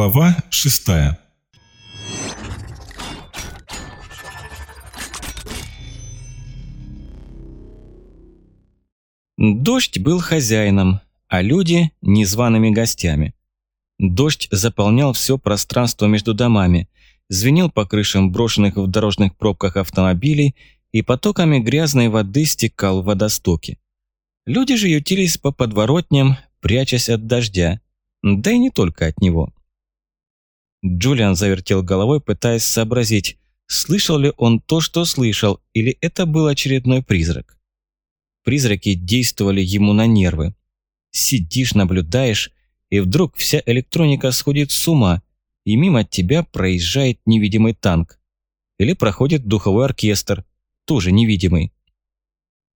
Глава шестая Дождь был хозяином, а люди – незваными гостями. Дождь заполнял все пространство между домами, звенел по крышам брошенных в дорожных пробках автомобилей и потоками грязной воды стекал в водостоки. Люди же ютились по подворотням, прячась от дождя, да и не только от него. Джулиан завертел головой, пытаясь сообразить, слышал ли он то, что слышал, или это был очередной призрак. Призраки действовали ему на нервы. Сидишь, наблюдаешь, и вдруг вся электроника сходит с ума, и мимо тебя проезжает невидимый танк. Или проходит духовой оркестр, тоже невидимый.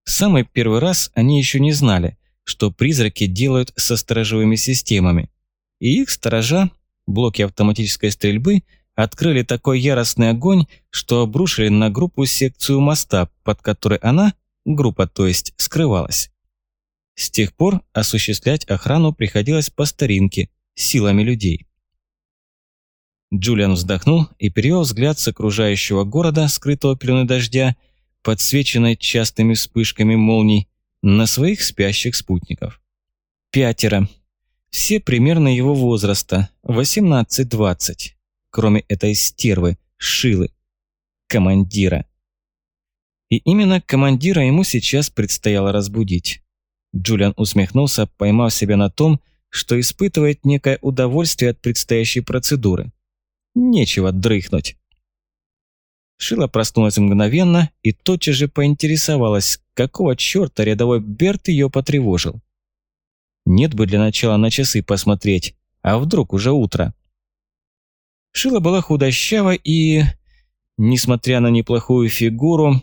самый первый раз они еще не знали, что призраки делают со сторожевыми системами. И их сторожа, блоки автоматической стрельбы, открыли такой яростный огонь, что обрушили на группу секцию моста, под которой она, группа то есть, скрывалась. С тех пор осуществлять охрану приходилось по старинке, силами людей. Джулиан вздохнул и перевел взгляд с окружающего города, скрытого пеленой дождя, подсвеченной частыми вспышками молний, на своих спящих спутников. Пятеро. Все примерно его возраста, 18-20, кроме этой стервы, Шилы, командира. И именно командира ему сейчас предстояло разбудить. Джулиан усмехнулся, поймав себя на том, что испытывает некое удовольствие от предстоящей процедуры. Нечего дрыхнуть. Шила проснулась мгновенно и тотчас же поинтересовалась, какого черта рядовой Берт ее потревожил. Нет бы для начала на часы посмотреть, а вдруг уже утро. Шила была худощава и, несмотря на неплохую фигуру,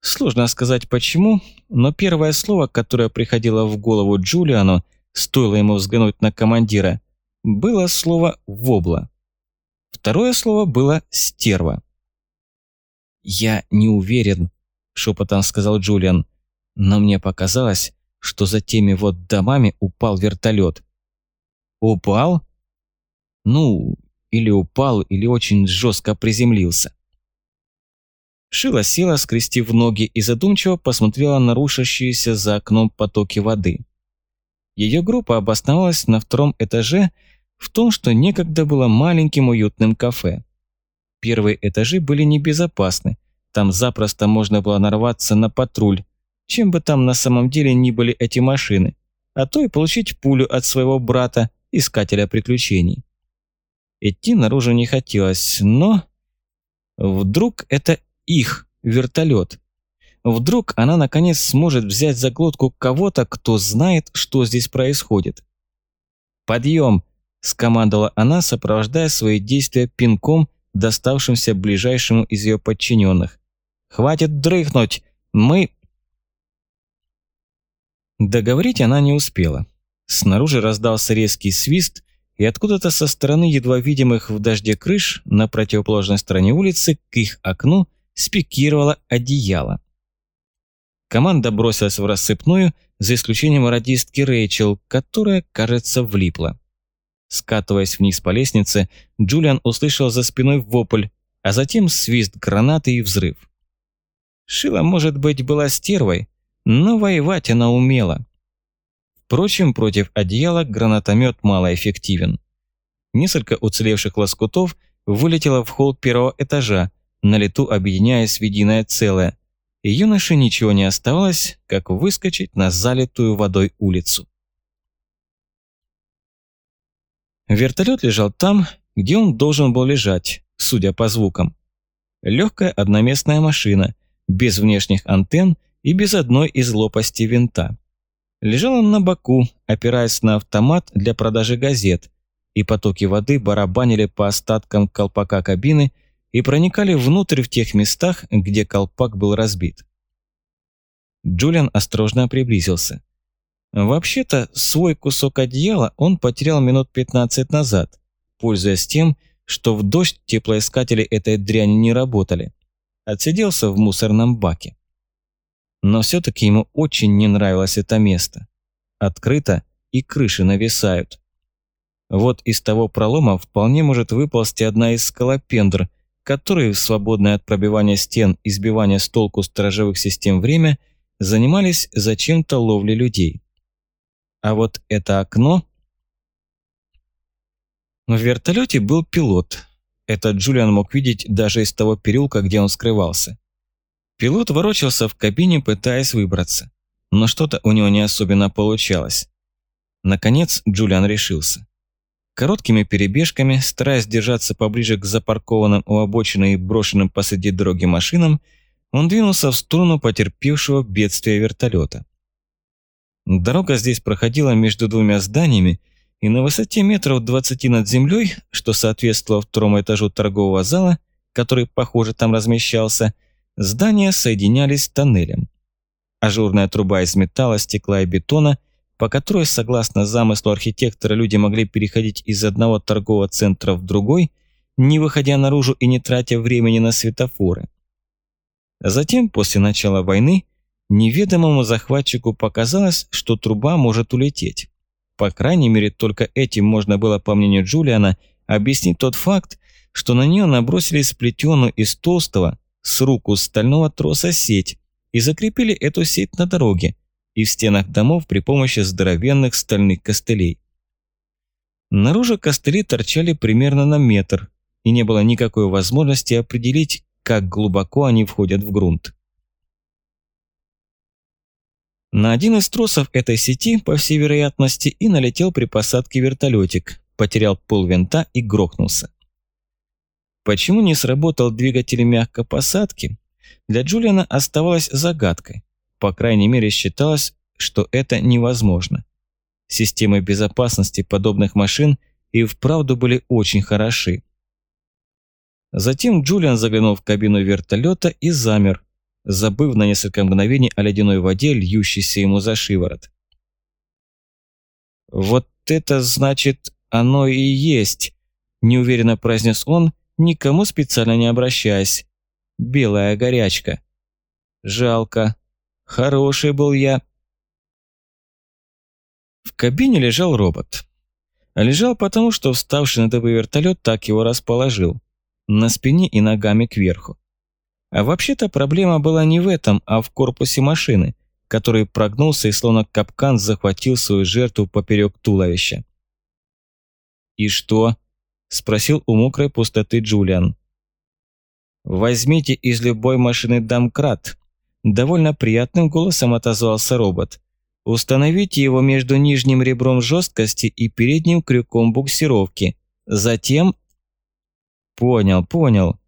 сложно сказать почему, но первое слово, которое приходило в голову Джулиану, стоило ему взглянуть на командира, было слово «вобла». Второе слово было «стерва». «Я не уверен», – шепотом сказал Джулиан. «Но мне показалось, что за теми вот домами упал вертолет». «Упал?» «Ну, или упал, или очень жестко приземлился». Шила села, скрестив ноги, и задумчиво посмотрела на рушащиеся за окном потоки воды. Ее группа обосновалась на втором этаже в том, что некогда было маленьким уютным кафе. Первые этажи были небезопасны. Там запросто можно было нарваться на патруль, чем бы там на самом деле ни были эти машины, а то и получить пулю от своего брата, искателя приключений. Идти наружу не хотелось, но... Вдруг это их вертолет. Вдруг она наконец сможет взять за глотку кого-то, кто знает, что здесь происходит. «Подъем!» – скомандовала она, сопровождая свои действия пинком доставшимся ближайшему из ее подчиненных. «Хватит дрыхнуть! Мы...» Договорить она не успела. Снаружи раздался резкий свист, и откуда-то со стороны едва видимых в дожде крыш на противоположной стороне улицы к их окну спикировало одеяло. Команда бросилась в рассыпную, за исключением радистки Рэйчел, которая, кажется, влипла. Скатываясь вниз по лестнице, Джулиан услышал за спиной вопль, а затем свист гранаты и взрыв. Шила, может быть, была стервой, но воевать она умела. Впрочем, против одеяла гранатомет малоэффективен. Несколько уцелевших лоскутов вылетело в холл первого этажа, на лету объединяясь в единое целое, юноше ничего не оставалось, как выскочить на залитую водой улицу. Вертолет лежал там, где он должен был лежать, судя по звукам. Легкая одноместная машина, без внешних антенн и без одной из лопастей винта. Лежал он на боку, опираясь на автомат для продажи газет, и потоки воды барабанили по остаткам колпака кабины и проникали внутрь в тех местах, где колпак был разбит. Джулиан осторожно приблизился. Вообще-то, свой кусок одеяла он потерял минут 15 назад, пользуясь тем, что в дождь теплоискатели этой дряни не работали. Отсиделся в мусорном баке. Но все-таки ему очень не нравилось это место. Открыто и крыши нависают. Вот из того пролома вполне может выползти одна из скалопендр, которые свободное от пробивания стен и сбивания с толку сторожевых систем время занимались зачем-то ловлей людей. А вот это окно... В вертолете был пилот. Этот Джулиан мог видеть даже из того переулка, где он скрывался. Пилот ворочался в кабине, пытаясь выбраться. Но что-то у него не особенно получалось. Наконец Джулиан решился. Короткими перебежками, стараясь держаться поближе к запаркованным у обочины и брошенным посреди дороги машинам, он двинулся в сторону потерпевшего бедствия вертолета. Дорога здесь проходила между двумя зданиями, и на высоте метров 20 над землей, что соответствовало второму этажу торгового зала, который, похоже, там размещался, здания соединялись тоннелем. Ажурная труба из металла, стекла и бетона, по которой, согласно замыслу архитектора, люди могли переходить из одного торгового центра в другой, не выходя наружу и не тратя времени на светофоры. Затем, после начала войны, Неведомому захватчику показалось, что труба может улететь. По крайней мере, только этим можно было, по мнению Джулиана, объяснить тот факт, что на нее набросили сплетенную из толстого с руку стального троса сеть и закрепили эту сеть на дороге и в стенах домов при помощи здоровенных стальных костылей. Наружу костыли торчали примерно на метр, и не было никакой возможности определить, как глубоко они входят в грунт. На один из тросов этой сети, по всей вероятности, и налетел при посадке вертолетик, потерял пол винта и грохнулся. Почему не сработал двигатель мягкой посадки, для Джулиана оставалось загадкой. По крайней мере, считалось, что это невозможно. Системы безопасности подобных машин и вправду были очень хороши. Затем Джулиан заглянул в кабину вертолета и замер, забыв на несколько мгновений о ледяной воде, льющейся ему за шиворот. «Вот это значит, оно и есть», – неуверенно произнес он, никому специально не обращаясь. «Белая горячка. Жалко. Хороший был я». В кабине лежал робот. Лежал потому, что вставший на дыбы вертолет так его расположил. На спине и ногами кверху. А вообще-то проблема была не в этом, а в корпусе машины, который прогнулся и словно капкан захватил свою жертву поперек туловища. «И что?» – спросил у мокрой пустоты Джулиан. «Возьмите из любой машины домкрат», – довольно приятным голосом отозвался робот. «Установите его между нижним ребром жесткости и передним крюком буксировки. Затем...» «Понял, понял»,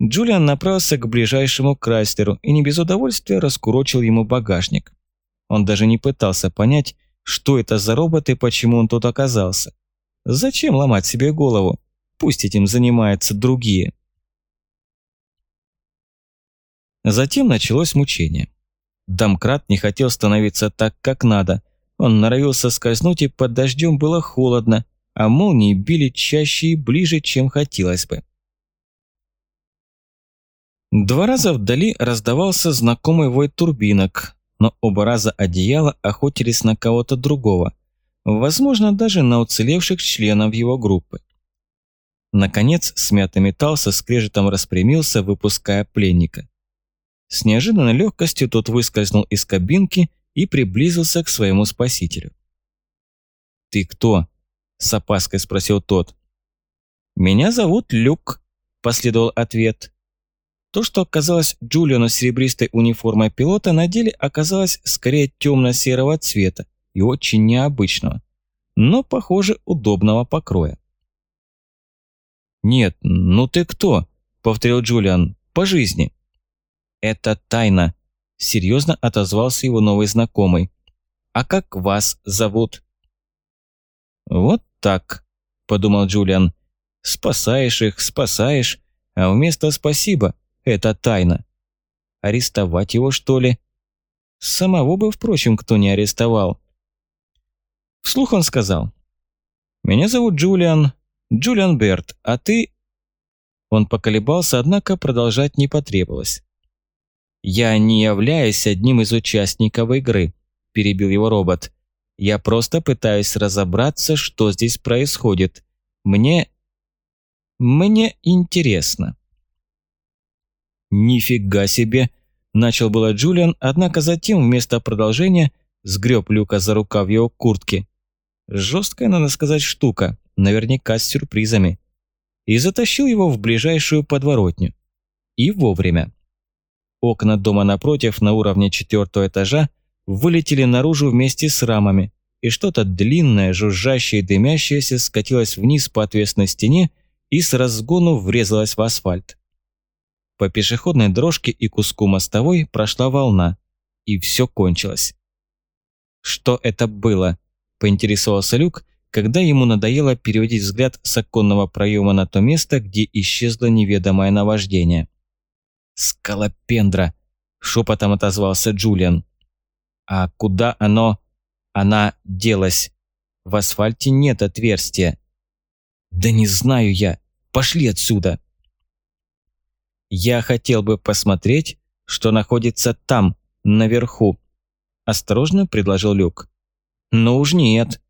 Джулиан направился к ближайшему Крайслеру и не без удовольствия раскурочил ему багажник. Он даже не пытался понять, что это за робот и почему он тут оказался. Зачем ломать себе голову? Пусть этим занимаются другие. Затем началось мучение. Домкрат не хотел становиться так, как надо. Он норовился скользнуть, и под дождем было холодно, а молнии били чаще и ближе, чем хотелось бы. Два раза вдали раздавался знакомый вой турбинок, но оба раза одеяла охотились на кого-то другого, возможно, даже на уцелевших членов его группы. Наконец, смятый металл со скрежетом распрямился, выпуская пленника. С неожиданной легкостью тот выскользнул из кабинки и приблизился к своему спасителю. «Ты кто?» – с опаской спросил тот. «Меня зовут Люк», – последовал ответ. То, что оказалось Джулиану серебристой униформой пилота, на деле оказалось скорее темно-серого цвета и очень необычного, но, похоже, удобного покроя. «Нет, ну ты кто?» – повторил Джулиан. «По жизни». «Это тайна», – серьезно отозвался его новый знакомый. «А как вас зовут?» «Вот так», – подумал Джулиан. «Спасаешь их, спасаешь, а вместо «спасибо» Это тайна. Арестовать его, что ли? Самого бы, впрочем, кто не арестовал. Вслух он сказал. «Меня зовут Джулиан, Джулиан Берт, а ты...» Он поколебался, однако продолжать не потребовалось. «Я не являюсь одним из участников игры», – перебил его робот. Я просто пытаюсь разобраться, что здесь происходит. Мне... Мне интересно». «Нифига себе!» – начал было Джулиан, однако затем вместо продолжения сгреб Люка за рукав его куртки. Жесткая, надо сказать, штука, наверняка с сюрпризами. И затащил его в ближайшую подворотню. И вовремя. Окна дома напротив на уровне четвертого этажа вылетели наружу вместе с рамами, и что-то длинное, жужжащее и дымящееся скатилось вниз по отвесной стене и с разгону врезалось в асфальт. По пешеходной дорожке и куску мостовой прошла волна, и все кончилось. «Что это было?» – поинтересовался Люк, когда ему надоело переводить взгляд с оконного проема на то место, где исчезло неведомое наваждение. «Скалопендра!» – шепотом отозвался Джулиан. «А куда оно...» «Она делась. В асфальте нет отверстия». «Да не знаю я. Пошли отсюда!» «Я хотел бы посмотреть, что находится там, наверху», – осторожно предложил Люк. «Ну уж нет.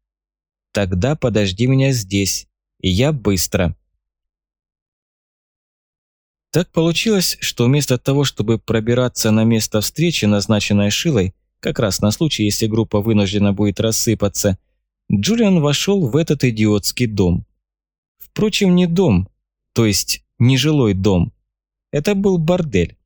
Тогда подожди меня здесь, и я быстро». Так получилось, что вместо того, чтобы пробираться на место встречи, назначенное Шилой, как раз на случай, если группа вынуждена будет рассыпаться, Джулиан вошел в этот идиотский дом. Впрочем, не дом, то есть нежилой дом. Это был бордель.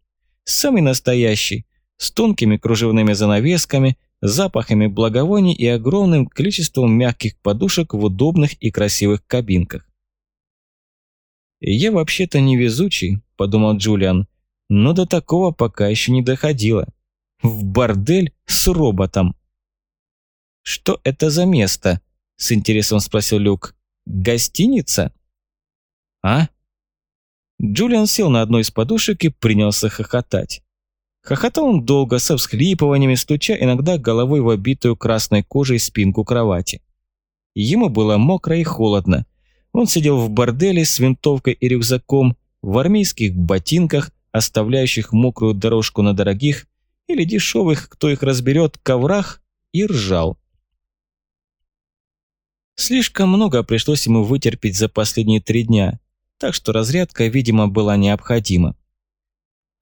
Самый настоящий, с тонкими кружевными занавесками, запахами благовоний и огромным количеством мягких подушек в удобных и красивых кабинках. «Я вообще-то невезучий», – подумал Джулиан, – «но до такого пока еще не доходило. В бордель с роботом». «Что это за место?» – с интересом спросил Люк. «Гостиница?» «А?» Джулиан сел на одной из подушек и принялся хохотать. Хохотал он долго, со всхлипываниями, стуча иногда головой в обитую красной кожей спинку кровати. Ему было мокро и холодно. Он сидел в борделе с винтовкой и рюкзаком, в армейских ботинках, оставляющих мокрую дорожку на дорогих или дешевых, кто их разберет, коврах, и ржал. Слишком много пришлось ему вытерпеть за последние три дня, так что разрядка, видимо, была необходима.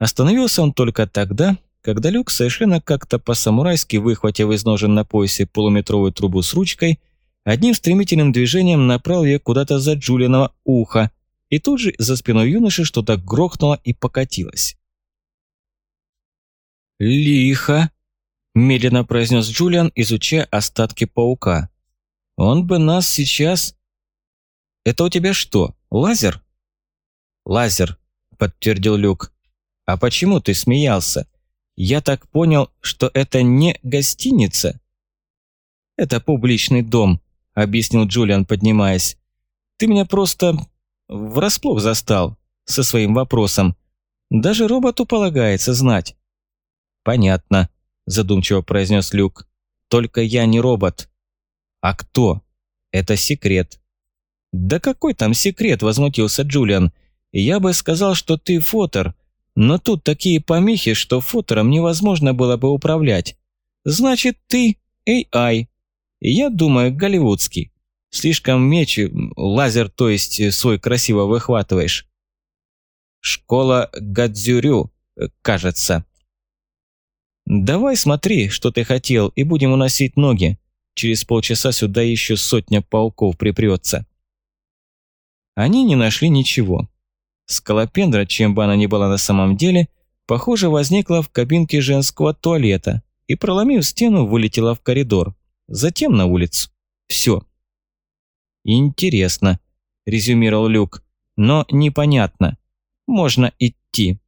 Остановился он только тогда, когда Люк, совершенно как-то по-самурайски выхватив из ножен на поясе полуметровую трубу с ручкой, одним стремительным движением направил ее куда-то за Джулиного уха, и тут же за спиной юноши что-то грохнуло и покатилось. «Лихо!» – медленно произнес Джулиан, изучая остатки паука. «Он бы нас сейчас...» «Это у тебя что, лазер?» «Лазер», – подтвердил Люк. «А почему ты смеялся? Я так понял, что это не гостиница?» «Это публичный дом», – объяснил Джулиан, поднимаясь. «Ты меня просто врасплох застал со своим вопросом. Даже роботу полагается знать». «Понятно», – задумчиво произнес Люк. «Только я не робот». «А кто?» «Это секрет». «Да какой там секрет?» – возмутился Джулиан. Я бы сказал, что ты фотор, но тут такие помехи, что фотором невозможно было бы управлять. Значит, ты AI. Я думаю, голливудский. Слишком меч, лазер, то есть свой красиво выхватываешь. Школа Гадзюрю, кажется. Давай смотри, что ты хотел, и будем уносить ноги. Через полчаса сюда еще сотня пауков припрется. Они не нашли ничего. Скалопендра, чем бы она ни была на самом деле, похоже, возникла в кабинке женского туалета и, проломив стену, вылетела в коридор, затем на улицу. Все. «Интересно», – резюмировал Люк, – «но непонятно. Можно идти».